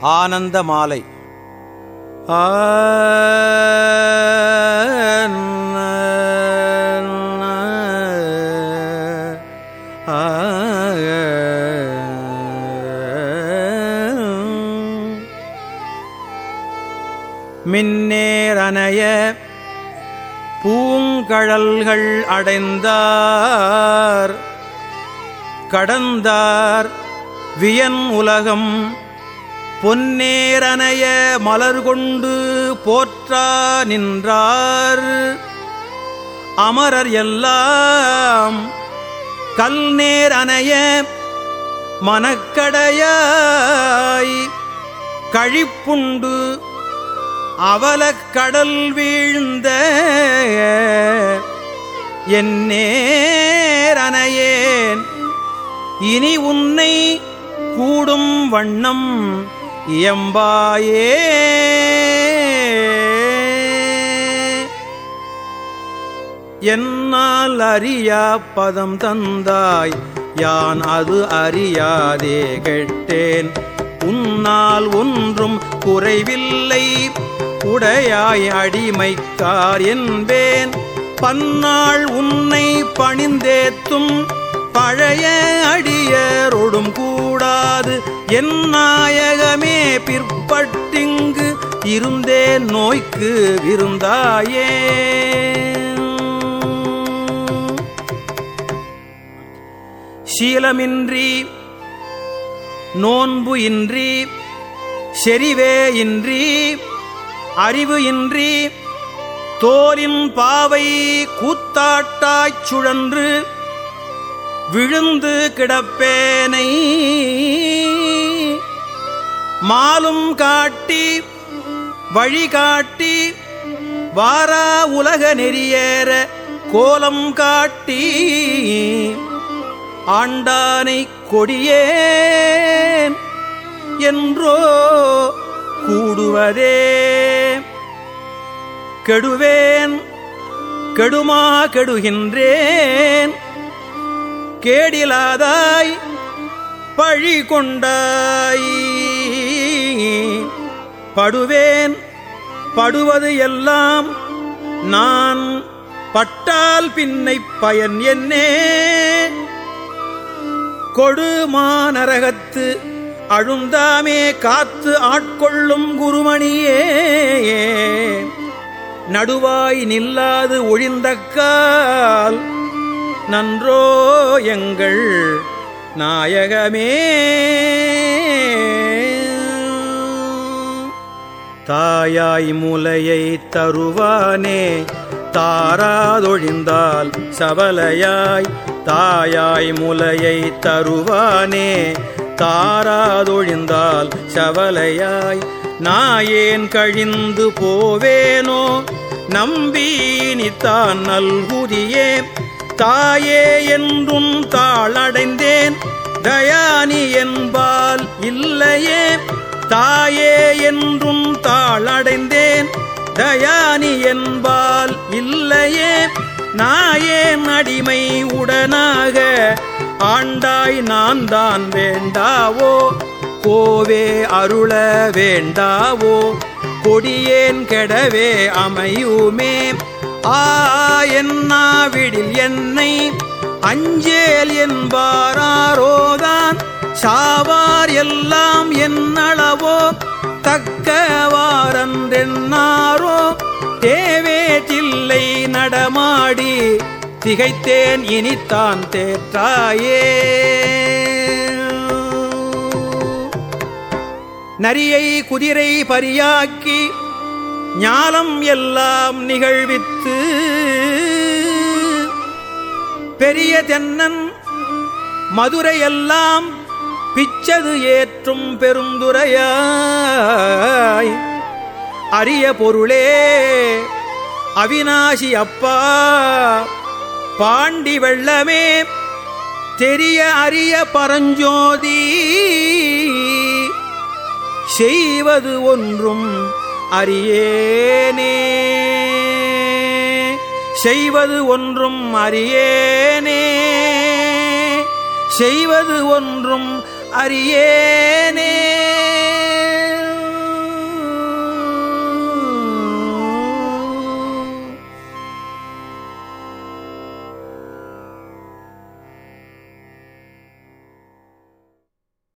ஆனந்த மாலை மின்னேரணைய பூங்கழல்கள் அடைந்தார் கடந்தார் வியன் உலகம். பொன்னேரனைய மலர் கொண்டு போற்றா நின்றார். அமரர் எல்லாம் கல் அணைய மனக்கடையாய் கழிப்புண்டு அவலக்கடல் வீழ்ந்த என் நேரனையேன் இனி உன்னை கூடும் வண்ணம் இயம்பாயே. என்னால் அறியா பதம் தந்தாய் யான் அது அறியாதே கேட்டேன். உன்னால் ஒன்றும் குறைவில்லை உடையாய் அடிமைக்கார் என்பேன். பன்னாள் உன்னை பணிந்தேத்தும் பழைய அடியரோடும் கூடாது. என் நாயகமே பிற்பட்டிங்கு இருந்தே நோய்க்கு விருந்தாயே. சீலமின்றி நோன்பு இன்றி செறிவே இன்றி அறிவு இன்றி தோலின் பாவை கூத்தாட்டாய்ச் சுழன்று விழுந்து கிடப்பேனை. மாலும் காட்டி வழிகாட்டி வாரா உலக நெறியேற கோலம் காட்டி ஆண்டானை கொடியேன் என்றோ கூடுவதே. கெடுவேன் கெடுமா கெடுகின்றேன். கேடிலாதாய் பழி கொண்டாய். படுவேன் படுவது எல்லாம் நான் பட்டால் பின்னை பயன் என்னே. கொடுமானரகத்து அழுந்தாமே காத்து ஆட்கொள்ளும் குருமணியே. நடுவாய் நில்லாது ஒழிந்தக்கால் நன்றோ எங்கள் நாயகமே. தாயாய் முலையை தருவானே தாராதொழிந்தால் சவலையாய். தாயாய் முலையை தருவானே தாராதொழிந்தால் சவலையாய். நாயேன் கழிந்து போவேனோ நம்பீனித்தான் நல்குதியே. தாயே என்றும் தாளடைந்தேன். தயானி என்பால் இல்லையே. தாயே என்றும் தாளடைந்தேன். தயானி என்பால் இல்லையே. நாயேன் அடிமை உடனாக. ஆண்டாய் நான் தான் வேண்டாவோ? கோவே அருள வேண்டாவோ? கொடியேன் கெடவே அமையுமே. ஆ என்னாவிடில் என்னை அஞ்சேல் என்பாரோதான் சாவார் எல்லாம் என்னளவோ தக்கவாரன்றென்னாரோ தேவேற்றில்லை நடமாடி திகைத்தேன் இனித்தான் தேற்றாயே. நரியை குதிரை பரியாக்கி ஞானம் எல்லாம் நிகழ்வித்து பெரிய தென்னன் மதுரையெல்லாம் பிச்சது ஏற்றும் பெருந்துரையாய். அரிய பொருளே அவினாசி அப்பா பாண்டி வெள்ளமே தெரிய அரிய பரஞ்சோதி. செய்வது ஒன்றும் அறியேனே. செய்வது ஒன்றும் அறியேனே. செய்வது ஒன்றும் அறியேனே.